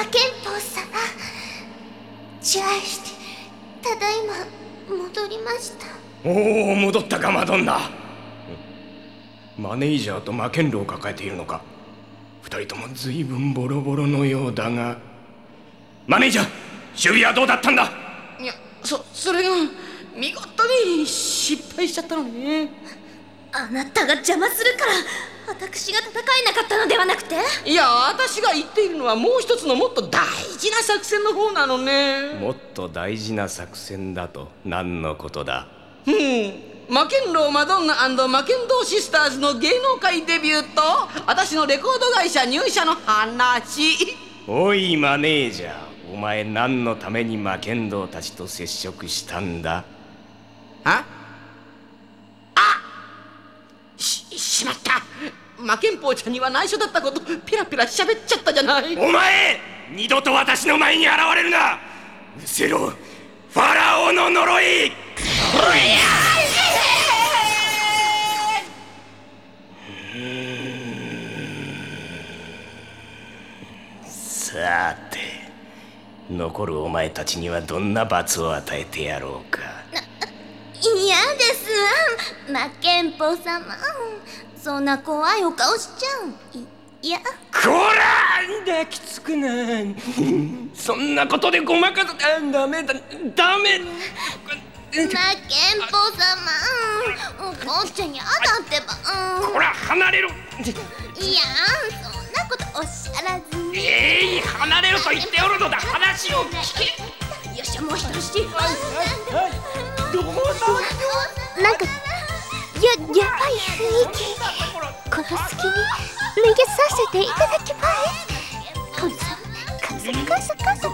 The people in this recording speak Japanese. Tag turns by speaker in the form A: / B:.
A: 魔剣法様ジャイしてただいま戻りました。
B: おお戻ったかマドンナ。マネージャーと魔剣炉を抱えているのか。二人とも随分ボロボロのようだが。マネージャー守備はどうだったんだ？
C: いやそそれが見事に失敗しちゃったのね。
A: あなたが邪魔するから私が戦えなかったのではなくて？
C: いや私が言っているのはもう一つのもっと大事な作戦の方なのね。
B: もっと大事な作戦だと何のことだ？
C: うん。魔剣ローマドンナ魔剣道シスターズの芸能界デビューと私のレコード会社入社の話。
B: おいマネージャーお前何のために魔剣道たちと接触したんだ
C: ああししまった魔剣坊ちゃんには内緒だったことペラペラ喋っちゃったじゃない。
B: お前二度と私の前に現れるな。うせろファラオの呪い。さて残るお前たちにはどんな罰を与えてやろうか
A: 嫌ですわ。魔剣法様。そんな怖いお顔しちゃう。いいや。
B: こら抱きつくなそんなことでごまかすあダメだ。ダメ。
A: 魔剣法様。お母ちゃんやだってば。
B: こら離れろ。
A: いやそんなことおっしゃらずに。
B: えい離れろと言っておるのだ。話を聞け。
A: よっしゃもう一押
B: どう
A: ややばい雰囲気この隙に逃げさせていただきます。コンさんカサカサカサ